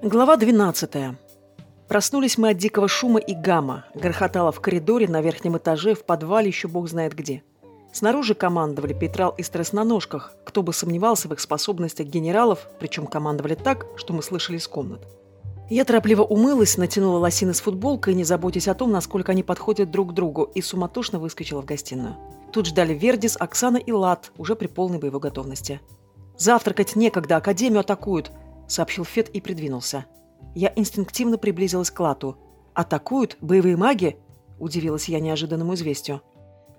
Глава 12. Проснулись мы от дикого шума и гамма. Грохотало в коридоре, на верхнем этаже, в подвале, еще бог знает где. Снаружи командовали Петрал и Стресс на ножках. Кто бы сомневался в их способностях генералов, причем командовали так, что мы слышали из комнат. Я торопливо умылась, натянула лосины с футболкой, не заботясь о том, насколько они подходят друг к другу, и суматошно выскочила в гостиную. Тут ждали Вердис, Оксана и Лад, уже при полной боевой готовности. «Завтракать некогда, Академию атакуют!» Сообщил Фет и придвинулся. Я инстинктивно приблизилась к Лату. «Атакуют? Боевые маги?» – удивилась я неожиданному известию.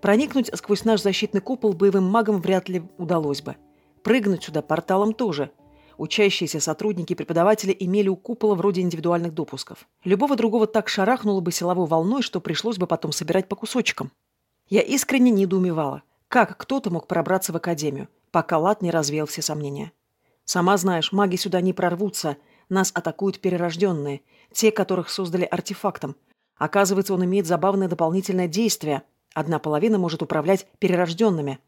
Проникнуть сквозь наш защитный купол боевым магам вряд ли удалось бы. Прыгнуть сюда порталом тоже. Учащиеся сотрудники и преподаватели имели у купола вроде индивидуальных допусков. Любого другого так шарахнуло бы силовой волной, что пришлось бы потом собирать по кусочкам. Я искренне недоумевала, как кто-то мог пробраться в академию, пока Лат не развеял все сомнения. Сама знаешь, маги сюда не прорвутся. Нас атакуют перерожденные, те, которых создали артефактом. Оказывается, он имеет забавное дополнительное действие. Одна половина может управлять перерожденными.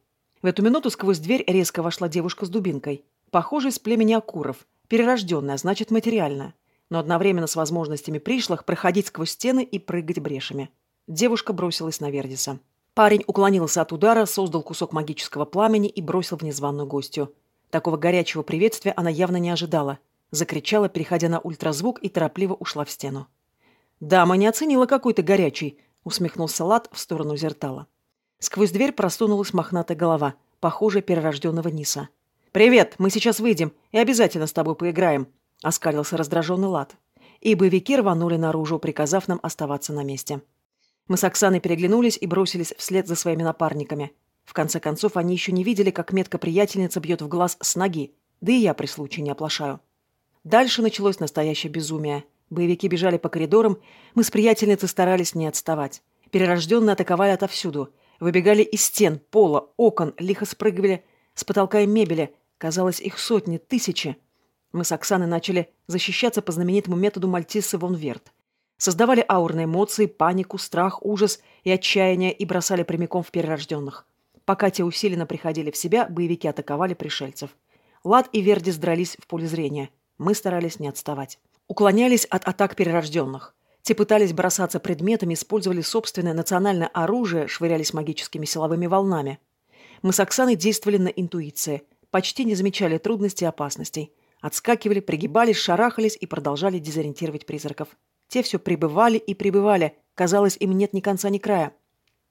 В эту минуту сквозь дверь резко вошла девушка с дубинкой. Похожая из племени Акуров. Перерожденная, значит, материальная. Но одновременно с возможностями пришлых проходить сквозь стены и прыгать брешами. Девушка бросилась на Вердиса. Парень уклонился от удара, создал кусок магического пламени и бросил в незваную гостью. Такого горячего приветствия она явно не ожидала. Закричала, переходя на ультразвук, и торопливо ушла в стену. «Дама не оценила какой-то горячий», — усмехнулся Лад в сторону зертала. Сквозь дверь просунулась мохнатая голова, похожая перерожденного Ниса. «Привет, мы сейчас выйдем и обязательно с тобой поиграем», — оскалился раздраженный Лад. И боевики рванули наружу, приказав нам оставаться на месте. Мы с Оксаной переглянулись и бросились вслед за своими напарниками. В конце концов, они еще не видели, как метка приятельница бьет в глаз с ноги, да и я при случае не оплошаю. Дальше началось настоящее безумие. Боевики бежали по коридорам, мы с приятельницей старались не отставать. Перерожденные атаковали отовсюду. Выбегали из стен, пола, окон, лихо спрыгивали с потолка и мебели. Казалось, их сотни, тысячи. Мы с Оксаной начали защищаться по знаменитому методу Мальтисы вон Верт. Создавали аурные эмоции, панику, страх, ужас и отчаяние и бросали прямиком в перерожденных. Пока те усиленно приходили в себя, боевики атаковали пришельцев. Лад и Вердис дрались в поле зрения. Мы старались не отставать. Уклонялись от атак перерожденных. Те пытались бросаться предметами, использовали собственное национальное оружие, швырялись магическими силовыми волнами. Мы с Оксаной действовали на интуиции, почти не замечали трудностей и опасностей. Отскакивали, пригибались, шарахались и продолжали дезориентировать призраков. Те все прибывали и прибывали. Казалось, им нет ни конца, ни края.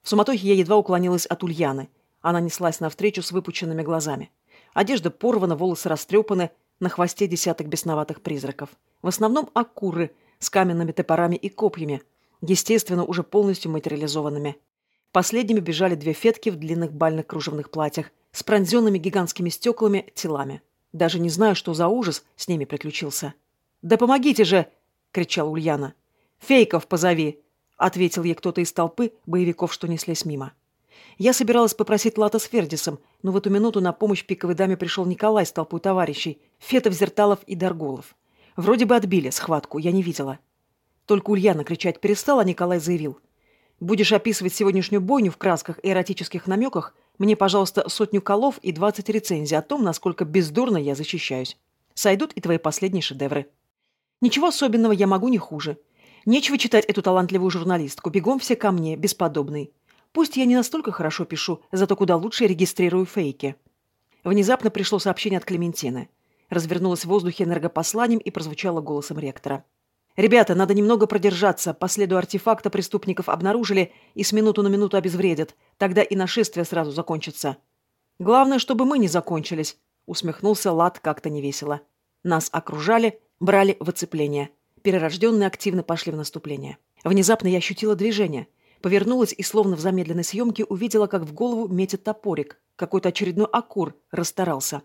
В суматохе я едва уклонилась от Ульяны – она неслась навстречу с выпученными глазами. Одежда порвана, волосы растрепаны, на хвосте десяток бесноватых призраков. В основном акуры с каменными топорами и копьями, естественно, уже полностью материализованными. Последними бежали две фетки в длинных бальных кружевных платьях с пронзенными гигантскими стеклами телами. Даже не знаю, что за ужас с ними приключился. «Да помогите же!» — кричала Ульяна. «Фейков позови!» — ответил ей кто-то из толпы боевиков, что неслись мимо. Я собиралась попросить Лата с Фердисом, но в эту минуту на помощь пиковой даме пришел Николай с толпой товарищей, Фетов, Зерталов и Дарголов. Вроде бы отбили схватку, я не видела. Только Ульяна кричать перестала, а Николай заявил. «Будешь описывать сегодняшнюю бойню в красках и эротических намеках, мне, пожалуйста, сотню колов и двадцать рецензий о том, насколько бездурно я защищаюсь. Сойдут и твои последние шедевры. Ничего особенного, я могу не хуже. Нечего читать эту талантливую журналистку, бегом все ко мне, бесподобный. Пусть я не настолько хорошо пишу, зато куда лучше регистрирую фейки. Внезапно пришло сообщение от Клементины. Развернулось в воздухе энергопосланием и прозвучало голосом ректора. «Ребята, надо немного продержаться. По следу артефакта преступников обнаружили и с минуту на минуту обезвредят. Тогда и нашествие сразу закончится». «Главное, чтобы мы не закончились», — усмехнулся Лад как-то невесело. Нас окружали, брали в оцепление. Перерожденные активно пошли в наступление. Внезапно я ощутила движение — Повернулась и, словно в замедленной съемке, увидела, как в голову метит топорик. Какой-то очередной акур расстарался.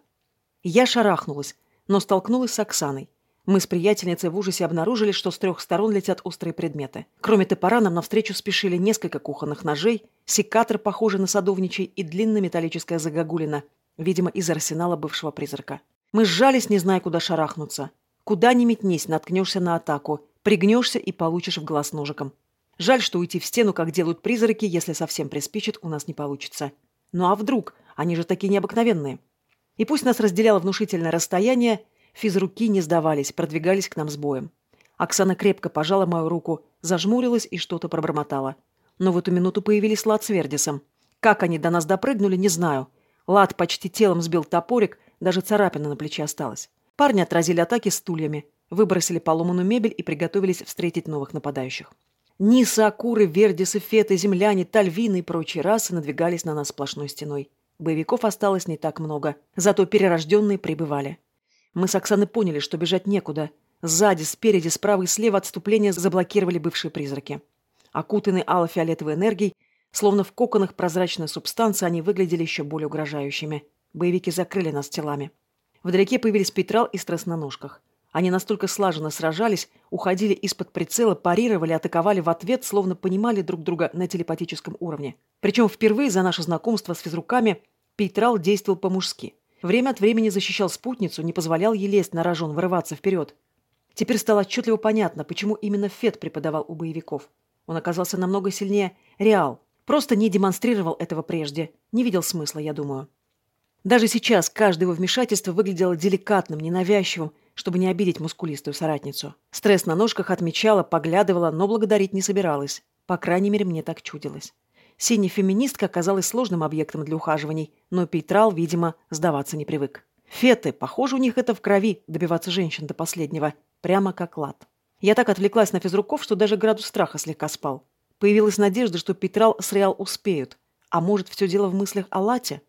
Я шарахнулась, но столкнулась с Оксаной. Мы с приятельницей в ужасе обнаружили, что с трех сторон летят острые предметы. Кроме топора нам навстречу спешили несколько кухонных ножей, секатор, похожий на садовничий, и длинная металлическая загогулина, видимо, из арсенала бывшего призрака. Мы сжались, не зная, куда шарахнуться. Куда ни метнись, наткнешься на атаку, пригнешься и получишь в глаз ножиком. Жаль, что уйти в стену, как делают призраки, если совсем приспичит, у нас не получится. Ну а вдруг? Они же такие необыкновенные. И пусть нас разделяло внушительное расстояние, Физруки не сдавались, продвигались к нам с боем. Оксана крепко пожала мою руку, зажмурилась и что-то пробормотала. Но в эту минуту появились Лад с Вердисом. Как они до нас допрыгнули, не знаю. Лад почти телом сбил топорик, даже царапина на плече осталась. Парни отразили атаки стульями, выбросили поломанную мебель и приготовились встретить новых нападающих. Ниса, Акуры, Вердисы, Феты, Земляне, Тальвины и прочие расы надвигались на нас сплошной стеной. Боевиков осталось не так много, зато перерожденные прибывали. Мы с Оксаной поняли, что бежать некуда. Сзади, спереди, справа и слева отступление заблокировали бывшие призраки. Окутанные ало-фиолетовой энергией, словно в коконах прозрачной субстанции, они выглядели еще более угрожающими. Боевики закрыли нас телами. Вдалеке появились Петрал и стресс на ножках. Они настолько слаженно сражались, уходили из-под прицела, парировали, атаковали в ответ, словно понимали друг друга на телепатическом уровне. Причем впервые за наше знакомство с физруками Пейтрал действовал по-мужски. Время от времени защищал спутницу, не позволял ей лезть на рожон, вырываться вперед. Теперь стало отчетливо понятно, почему именно Фет преподавал у боевиков. Он оказался намного сильнее Реал. Просто не демонстрировал этого прежде. Не видел смысла, я думаю. Даже сейчас каждое его вмешательство выглядело деликатным, ненавязчивым, чтобы не обидеть мускулистую соратницу. Стресс на ножках отмечала, поглядывала, но благодарить не собиралась. По крайней мере, мне так чудилось. Синяя феминистка оказалась сложным объектом для ухаживаний, но Пейтрал, видимо, сдаваться не привык. Феты, похоже, у них это в крови, добиваться женщин до последнего. Прямо как лад. Я так отвлеклась на физруков, что даже градус страха слегка спал. Появилась надежда, что Петрал с Реал успеют. А может, все дело в мыслях о Лате?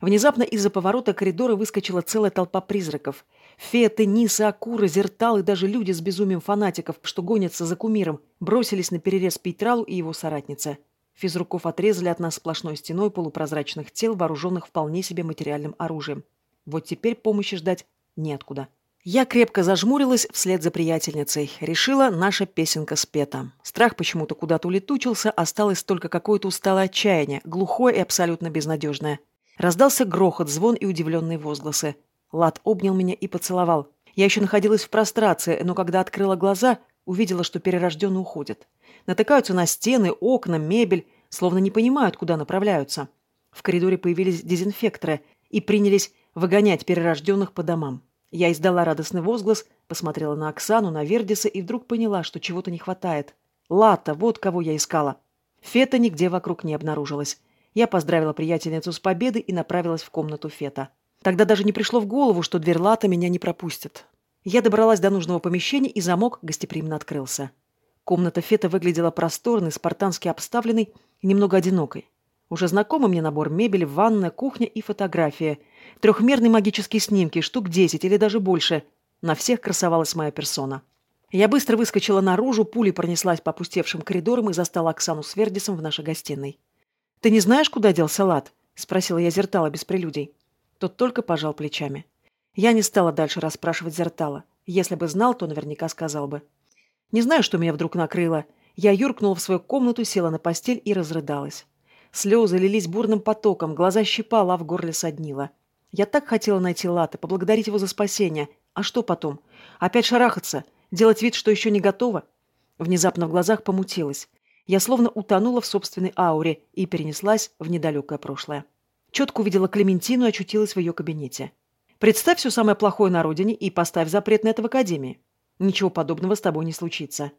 Внезапно из-за поворота коридора выскочила целая толпа призраков. Феты, Нисы, Акуры, Зертал и даже люди с безумием фанатиков, что гонятся за кумиром, бросились на перерез Пейтралу и его соратнице. Физруков отрезали от нас сплошной стеной полупрозрачных тел, вооруженных вполне себе материальным оружием. Вот теперь помощи ждать неоткуда. Я крепко зажмурилась вслед за приятельницей. Решила, наша песенка спета. Страх почему-то куда-то улетучился, осталось только какое-то усталое отчаяние, глухое и абсолютно безнадежное. Раздался грохот, звон и удивленные возгласы. Лад обнял меня и поцеловал. Я еще находилась в прострации, но когда открыла глаза, увидела, что перерожденные уходят. Натыкаются на стены, окна, мебель, словно не понимают, куда направляются. В коридоре появились дезинфекторы и принялись выгонять перерожденных по домам. Я издала радостный возглас, посмотрела на Оксану, на Вердиса и вдруг поняла, что чего-то не хватает. Лата, вот кого я искала. Фета нигде вокруг не обнаружилась. Я поздравила приятельницу с победой и направилась в комнату Фета. Тогда даже не пришло в голову, что дверь лата меня не пропустит. Я добралась до нужного помещения, и замок гостеприимно открылся. Комната Фета выглядела просторной, спартански обставленной и немного одинокой. Уже знакомый мне набор мебели, ванная, кухня и фотография. Трехмерные магические снимки, штук десять или даже больше. На всех красовалась моя персона. Я быстро выскочила наружу, пулей пронеслась по опустевшим коридорам и застала Оксану с Вердисом в нашей гостиной. «Ты не знаешь, куда делся лад?» – спросила я Зертала без прелюдий. Тот только пожал плечами. Я не стала дальше расспрашивать Зертала. Если бы знал, то наверняка сказал бы. Не знаю, что меня вдруг накрыло. Я юркнула в свою комнату, села на постель и разрыдалась. Слезы лились бурным потоком, глаза щипала, а в горле соднило. Я так хотела найти Лата, поблагодарить его за спасение. А что потом? Опять шарахаться? Делать вид, что еще не готова? Внезапно в глазах помутилась. Я словно утонула в собственной ауре и перенеслась в недалекое прошлое. Четко увидела Клементину и очутилась в ее кабинете. Представь все самое плохое на родине и поставь запрет на это в академии. Ничего подобного с тобой не случится.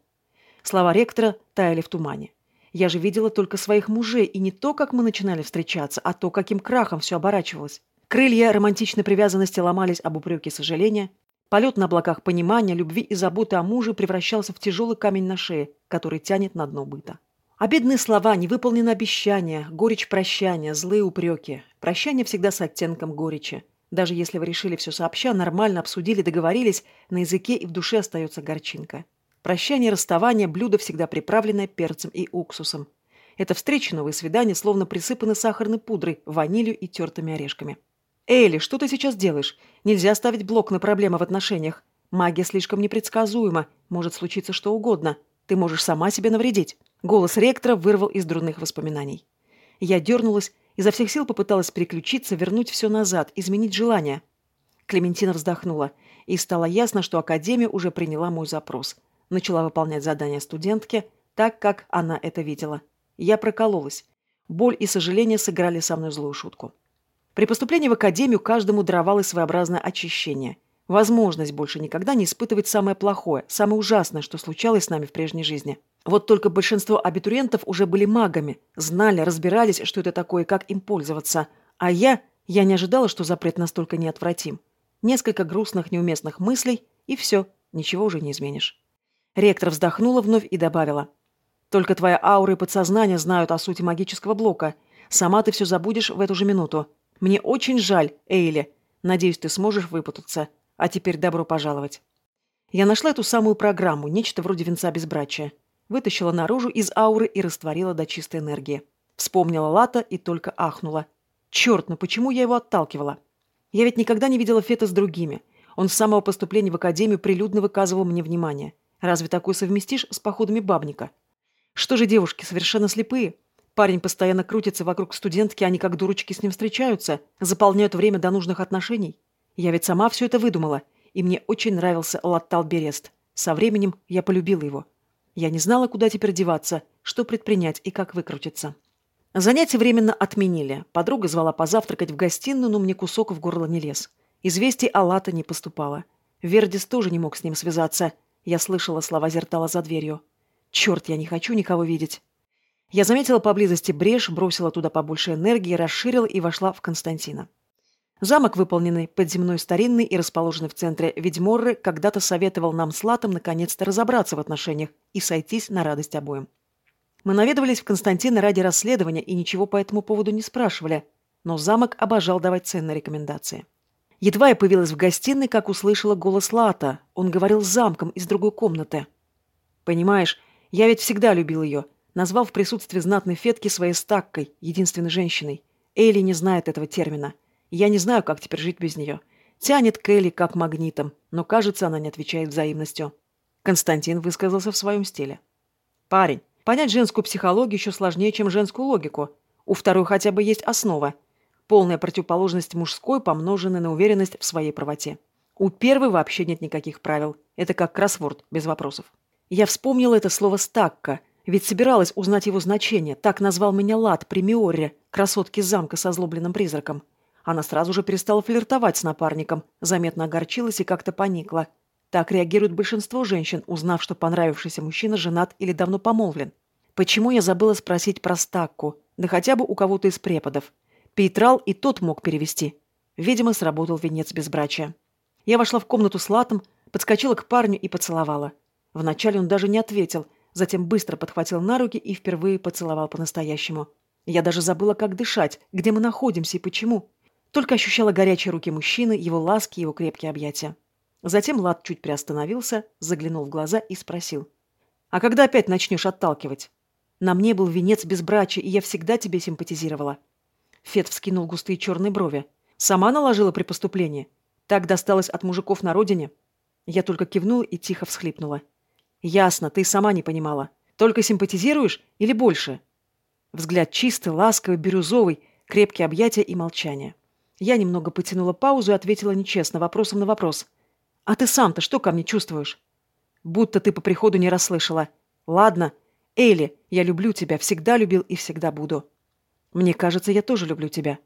Слова ректора таяли в тумане. Я же видела только своих мужей, и не то, как мы начинали встречаться, а то, каким крахом все оборачивалось. Крылья романтичной привязанности ломались об упреки сожаления. Полет на облаках понимания, любви и заботы о муже превращался в тяжелый камень на шее, который тянет на дно быта. Обидные слова, невыполненные обещания, горечь прощания, злые упреки. Прощание всегда с оттенком горечи. Даже если вы решили все сообща, нормально обсудили, договорились, на языке и в душе остается горчинка. Прощание, расставание, блюдо всегда приправленное перцем и уксусом. Это встречи, новые свидания, словно присыпаны сахарной пудрой, ванилью и тертыми орешками. «Элли, что ты сейчас делаешь? Нельзя ставить блок на проблемы в отношениях. Магия слишком непредсказуема, может случиться что угодно. Ты можешь сама себе навредить». Голос ректора вырвал из дурных воспоминаний. Я дернулась, изо всех сил попыталась переключиться, вернуть все назад, изменить желание. Клементина вздохнула, и стало ясно, что Академия уже приняла мой запрос. Начала выполнять задания студентки, так, как она это видела. Я прокололась. Боль и сожаление сыграли со мной злую шутку. При поступлении в Академию каждому даровалось своеобразное очищение. Возможность больше никогда не испытывать самое плохое, самое ужасное, что случалось с нами в прежней жизни. Вот только большинство абитуриентов уже были магами, знали, разбирались, что это такое и как им пользоваться. А я, я не ожидала, что запрет настолько неотвратим. Несколько грустных, неуместных мыслей, и все, ничего уже не изменишь. Ректор вздохнула вновь и добавила. «Только твоя аура и подсознание знают о сути магического блока. Сама ты все забудешь в эту же минуту. Мне очень жаль, Эйли. Надеюсь, ты сможешь выпутаться. А теперь добро пожаловать. Я нашла эту самую программу, нечто вроде венца безбрачия. Вытащила наружу из ауры и растворила до чистой энергии. Вспомнила Лата и только ахнула. Черт, ну почему я его отталкивала? Я ведь никогда не видела Фета с другими. Он с самого поступления в академию прилюдно выказывал мне внимание. Разве такое совместишь с походами бабника? Что же девушки, совершенно слепые? Парень постоянно крутится вокруг студентки, они как дурочки с ним встречаются, заполняют время до нужных отношений. Я ведь сама все это выдумала, и мне очень нравился Латтал Берест. Со временем я полюбила его. Я не знала, куда теперь деваться, что предпринять и как выкрутиться. Занятия временно отменили. Подруга звала позавтракать в гостиную, но мне кусок в горло не лез. Известий о Лата не поступало. Вердис тоже не мог с ним связаться. Я слышала слова Зертала за дверью. «Черт, я не хочу никого видеть». Я заметила поблизости брешь, бросила туда побольше энергии, расширила и вошла в Константина. Замок, выполненный под земной старинный и расположенный в центре Ведьморры, когда-то советовал нам с Латом наконец-то разобраться в отношениях и сойтись на радость обоим. Мы наведывались в Константина ради расследования и ничего по этому поводу не спрашивали, но замок обожал давать ценные рекомендации. Едва я появилась в гостиной, как услышала голос Лата. Он говорил с замком из другой комнаты. «Понимаешь, я ведь всегда любил ее», назвал в присутствии знатной фетки своей стаккой, единственной женщиной. Эйли не знает этого термина – я не знаю, как теперь жить без нее. Тянет Келли как магнитом, но, кажется, она не отвечает взаимностью. Константин высказался в своем стиле. «Парень, понять женскую психологию еще сложнее, чем женскую логику. У второй хотя бы есть основа. Полная противоположность мужской, помноженная на уверенность в своей правоте. У первой вообще нет никаких правил. Это как кроссворд, без вопросов. Я вспомнила это слово «стакка», ведь собиралась узнать его значение. Так назвал меня Лад при Миоре, красотке замка со злобленным призраком. Она сразу же перестала флиртовать с напарником, заметно огорчилась и как-то поникла. Так реагирует большинство женщин, узнав, что понравившийся мужчина женат или давно помолвлен. Почему я забыла спросить про стакку? Да хотя бы у кого-то из преподов. Пейтрал и тот мог перевести. Видимо, сработал венец безбрачия. Я вошла в комнату с латом, подскочила к парню и поцеловала. Вначале он даже не ответил, затем быстро подхватил на руки и впервые поцеловал по-настоящему. Я даже забыла, как дышать, где мы находимся и почему. Только ощущала горячие руки мужчины, его ласки, его крепкие объятия. Затем Лад чуть приостановился, заглянул в глаза и спросил. «А когда опять начнешь отталкивать? На мне был венец безбрачия, и я всегда тебе симпатизировала». Фет вскинул густые черные брови. «Сама наложила при поступлении? Так досталось от мужиков на родине?» Я только кивнула и тихо всхлипнула. «Ясно, ты сама не понимала. Только симпатизируешь или больше?» Взгляд чистый, ласковый, бирюзовый, крепкие объятия и молчание. Я немного потянула паузу и ответила нечестно, вопросом на вопрос. «А ты сам-то что ко мне чувствуешь?» «Будто ты по приходу не расслышала. Ладно. Эйли, я люблю тебя, всегда любил и всегда буду. Мне кажется, я тоже люблю тебя.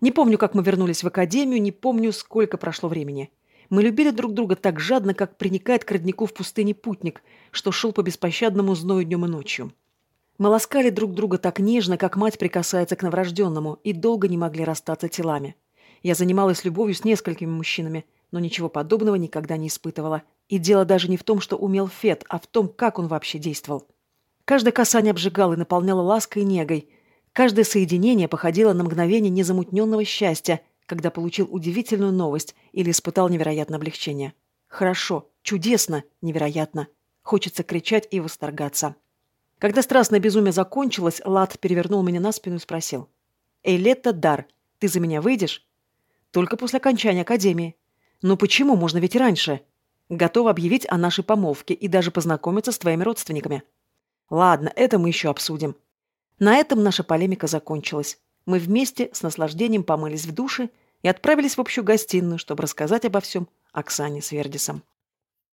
Не помню, как мы вернулись в академию, не помню, сколько прошло времени. Мы любили друг друга так жадно, как приникает к роднику в пустыне путник, что шел по беспощадному зною днем и ночью. Мы ласкали друг друга так нежно, как мать прикасается к новорожденному, и долго не могли расстаться телами. Я занималась любовью с несколькими мужчинами, но ничего подобного никогда не испытывала. И дело даже не в том, что умел Фет, а в том, как он вообще действовал. Каждое касание обжигало и наполняло лаской и негой. Каждое соединение походило на мгновение незамутненного счастья, когда получил удивительную новость или испытал невероятное облегчение. Хорошо, чудесно, невероятно. Хочется кричать и восторгаться. Когда страстное безумие закончилось, Лад перевернул меня на спину и спросил. «Эйлетта Дар, ты за меня выйдешь?» «Только после окончания академии». «Но почему? Можно ведь раньше». «Готова объявить о нашей помолвке и даже познакомиться с твоими родственниками». «Ладно, это мы еще обсудим». На этом наша полемика закончилась. Мы вместе с наслаждением помылись в душе и отправились в общую гостиную, чтобы рассказать обо всем Оксане с Вердисом.